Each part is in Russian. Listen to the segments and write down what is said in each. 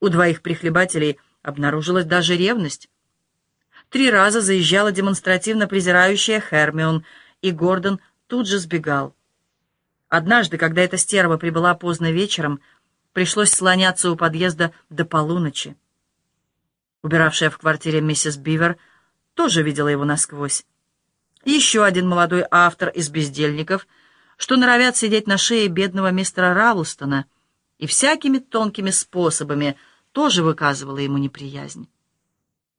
У двоих прихлебателей обнаружилась даже ревность. Три раза заезжала демонстративно презирающая Хермион, и Гордон тут же сбегал. Однажды, когда эта стерва прибыла поздно вечером, пришлось слоняться у подъезда до полуночи. Убиравшая в квартире миссис Бивер тоже видела его насквозь. Еще один молодой автор из бездельников, что норовят сидеть на шее бедного мистера Равлстона и всякими тонкими способами тоже выказывала ему неприязнь.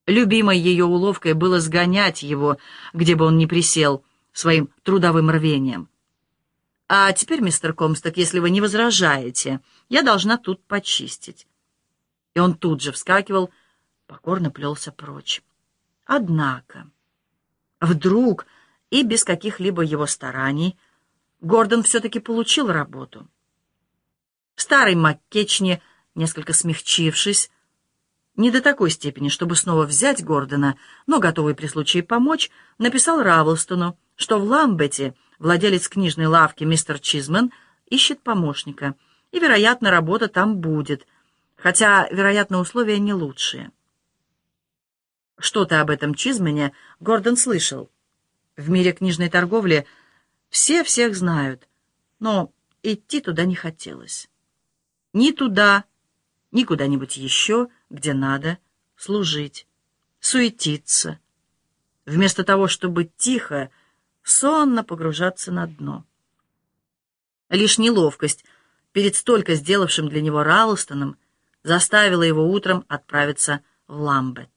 Любимой ее уловкой было сгонять его, где бы он ни присел, своим трудовым рвением. «А теперь, мистер Комсток, если вы не возражаете, я должна тут почистить». И он тут же вскакивал, покорно плелся прочь. Однако, вдруг и без каких-либо его стараний Гордон все-таки получил работу. Старый Маккечни, несколько смягчившись, не до такой степени, чтобы снова взять Гордона, но готовый при случае помочь, написал Равлстону, что в Ламбете владелец книжной лавки мистер Чизман ищет помощника, и, вероятно, работа там будет, хотя, вероятно, условия не лучшие. Что-то об этом Чизмене Гордон слышал. В мире книжной торговли все всех знают, но идти туда не хотелось. Ни туда, ни куда-нибудь еще, где надо служить, суетиться, вместо того, чтобы тихо, сонно погружаться на дно. Лишь неловкость перед столько сделавшим для него Ралстоном заставила его утром отправиться в Ламбет.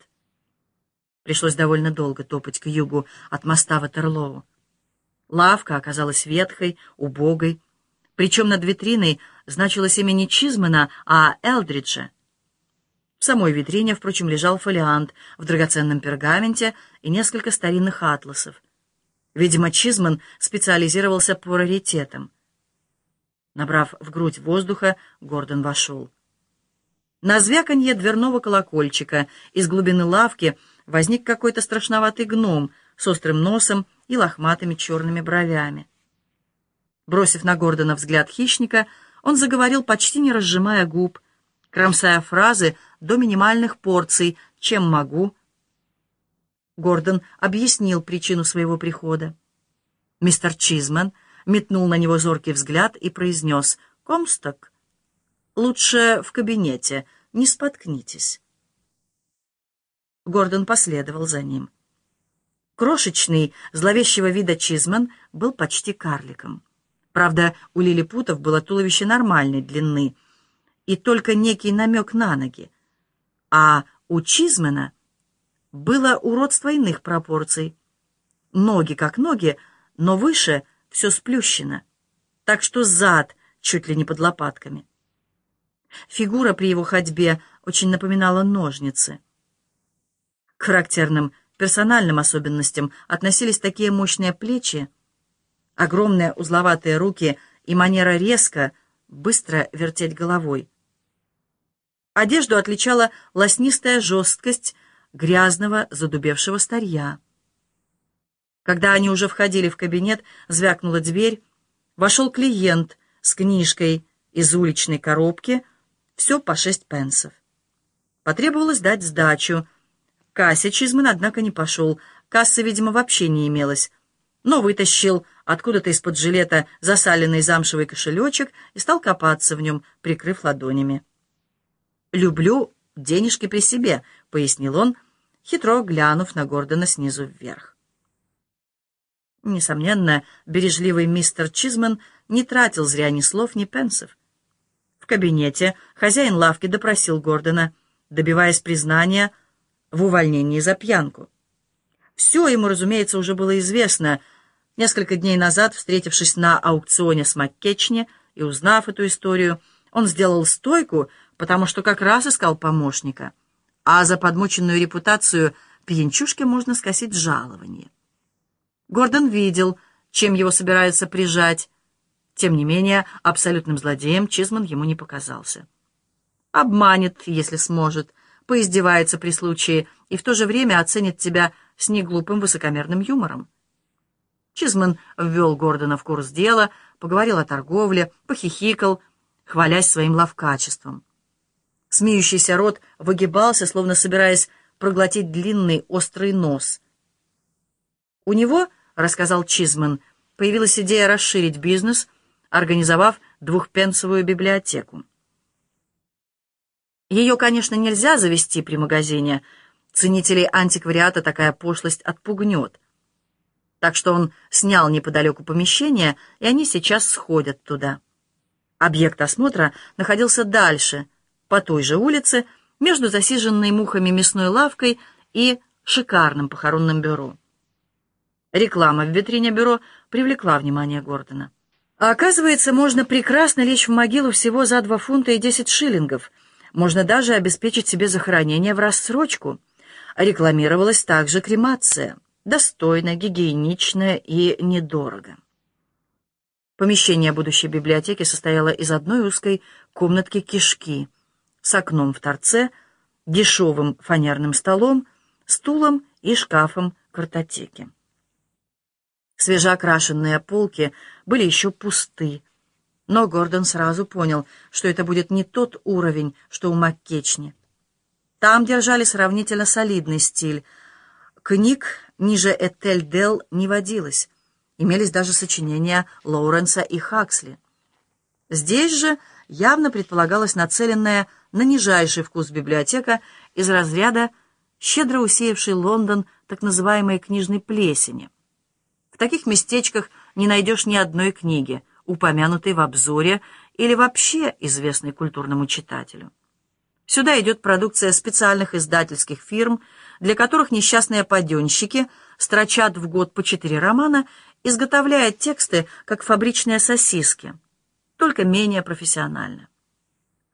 Пришлось довольно долго топать к югу от моста Ватерлоу. Лавка оказалась ветхой, убогой, причем над витриной значилось имя не Чизмена, а Элдриджа. В самой витрине, впрочем, лежал фолиант в драгоценном пергаменте и несколько старинных атласов. Видимо, Чизман специализировался по раритетам. Набрав в грудь воздуха, Гордон вошел. На звяканье дверного колокольчика из глубины лавки — возник какой-то страшноватый гном с острым носом и лохматыми черными бровями. Бросив на Гордона взгляд хищника, он заговорил, почти не разжимая губ, кромсая фразы до минимальных порций «чем могу». Гордон объяснил причину своего прихода. Мистер Чизман метнул на него зоркий взгляд и произнес «Комсток, лучше в кабинете, не споткнитесь». Гордон последовал за ним. Крошечный, зловещего вида Чизман был почти карликом. Правда, у лилипутов было туловище нормальной длины и только некий намек на ноги, а у Чизмана было уродство иных пропорций. Ноги как ноги, но выше все сплющено, так что зад чуть ли не под лопатками. Фигура при его ходьбе очень напоминала ножницы. К характерным персональным особенностям относились такие мощные плечи, огромные узловатые руки и манера резко, быстро вертеть головой. Одежду отличала лоснистая жесткость грязного, задубевшего старья. Когда они уже входили в кабинет, звякнула дверь, вошел клиент с книжкой из уличной коробки, все по шесть пенсов. Потребовалось дать сдачу, кассе Чизман, однако, не пошел. Кассы, видимо, вообще не имелось. Но вытащил откуда-то из-под жилета засаленный замшевый кошелечек и стал копаться в нем, прикрыв ладонями. «Люблю денежки при себе», — пояснил он, хитро глянув на Гордона снизу вверх. Несомненно, бережливый мистер Чизман не тратил зря ни слов, ни пенсов. В кабинете хозяин лавки допросил Гордона, добиваясь признания — в увольнении за пьянку. Все ему, разумеется, уже было известно. Несколько дней назад, встретившись на аукционе с Маккечни и узнав эту историю, он сделал стойку, потому что как раз искал помощника. А за подмученную репутацию пьянчушке можно скосить жалование. Гордон видел, чем его собираются прижать. Тем не менее, абсолютным злодеем Чизман ему не показался. Обманет, если сможет — поиздевается при случае и в то же время оценит тебя с неглупым высокомерным юмором. Чизман ввел Гордона в курс дела, поговорил о торговле, похихикал, хвалясь своим ловкачеством. Смеющийся рот выгибался, словно собираясь проглотить длинный острый нос. У него, рассказал Чизман, появилась идея расширить бизнес, организовав двухпенсовую библиотеку. Ее, конечно, нельзя завести при магазине. Ценителей антиквариата такая пошлость отпугнет. Так что он снял неподалеку помещение, и они сейчас сходят туда. Объект осмотра находился дальше, по той же улице, между засиженной мухами мясной лавкой и шикарным похоронным бюро. Реклама в витрине бюро привлекла внимание Гордона. А оказывается, можно прекрасно лечь в могилу всего за два фунта и десять шиллингов. Можно даже обеспечить себе захоронение в рассрочку. Рекламировалась также кремация. Достойно, гигиенично и недорого. Помещение будущей библиотеки состояло из одной узкой комнатки кишки с окном в торце, дешевым фанерным столом, стулом и шкафом картотеки. Свежеокрашенные полки были еще пусты, но Гордон сразу понял, что это будет не тот уровень, что у Маккечни. Там держали сравнительно солидный стиль. Книг ниже Этель-Дел не водилось. Имелись даже сочинения Лоуренса и Хаксли. Здесь же явно предполагалась нацеленная на нижайший вкус библиотека из разряда щедро усеявший Лондон так называемой книжной плесени. В таких местечках не найдешь ни одной книги, упомянутой в обзоре или вообще известной культурному читателю. Сюда идет продукция специальных издательских фирм, для которых несчастные паденщики строчат в год по четыре романа, изготовляя тексты, как фабричные сосиски, только менее профессионально.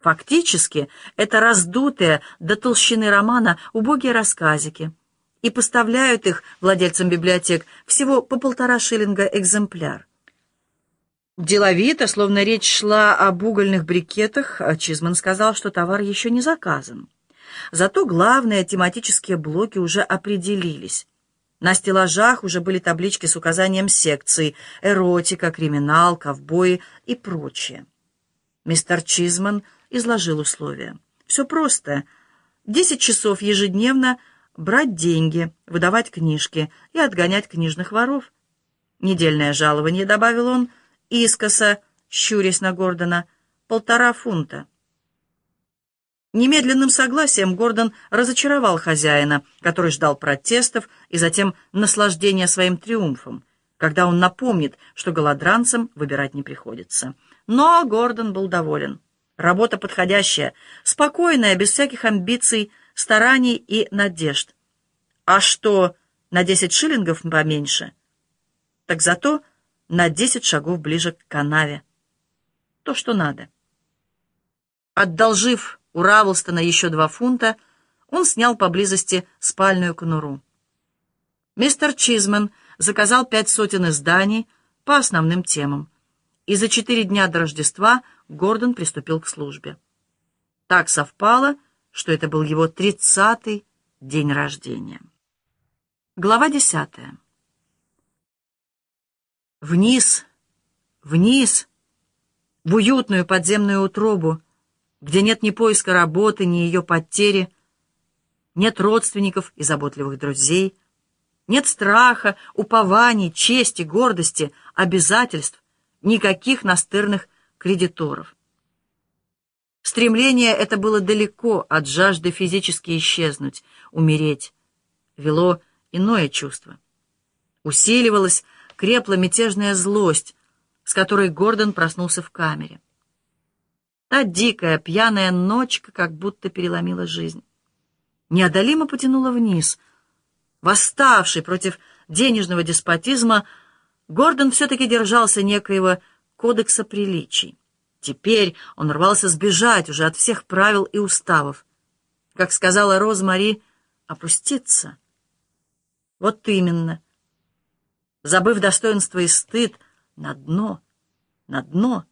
Фактически, это раздутые до толщины романа убогие рассказики – и поставляют их владельцам библиотек всего по полтора шиллинга экземпляр. Деловито, словно речь шла об угольных брикетах, Чизман сказал, что товар еще не заказан. Зато главные тематические блоки уже определились. На стеллажах уже были таблички с указанием секций — эротика, криминал, ковбои и прочее. Мистер Чизман изложил условия. Все просто. Десять часов ежедневно — брать деньги, выдавать книжки и отгонять книжных воров. Недельное жалование, добавил он, искоса, щурясь на Гордона, полтора фунта. Немедленным согласием Гордон разочаровал хозяина, который ждал протестов и затем наслаждения своим триумфом, когда он напомнит, что голодранцам выбирать не приходится. Но Гордон был доволен. Работа подходящая, спокойная, без всяких амбиций, стараний и надежд. А что, на десять шиллингов поменьше? Так зато на десять шагов ближе к канаве. То, что надо. Отдолжив у Равлстона еще два фунта, он снял поблизости спальную конуру. Мистер Чизман заказал пять сотен изданий по основным темам, и за четыре дня до Рождества Гордон приступил к службе. Так совпало, что это был его тридцатый день рождения. Глава десятая. Вниз, вниз, в уютную подземную утробу, где нет ни поиска работы, ни ее потери, нет родственников и заботливых друзей, нет страха, упований, чести, гордости, обязательств, никаких настырных кредиторов. Стремление это было далеко от жажды физически исчезнуть, умереть. Вело иное чувство. Усиливалась, крепла мятежная злость, с которой Гордон проснулся в камере. Та дикая, пьяная ночка как будто переломила жизнь. Неодолимо потянула вниз. Восставший против денежного деспотизма, Гордон все-таки держался некоего кодекса приличий. Теперь он рвался сбежать уже от всех правил и уставов. Как сказала Розмари, опуститься. Вот именно. Забыв достоинство и стыд, на дно, на дно.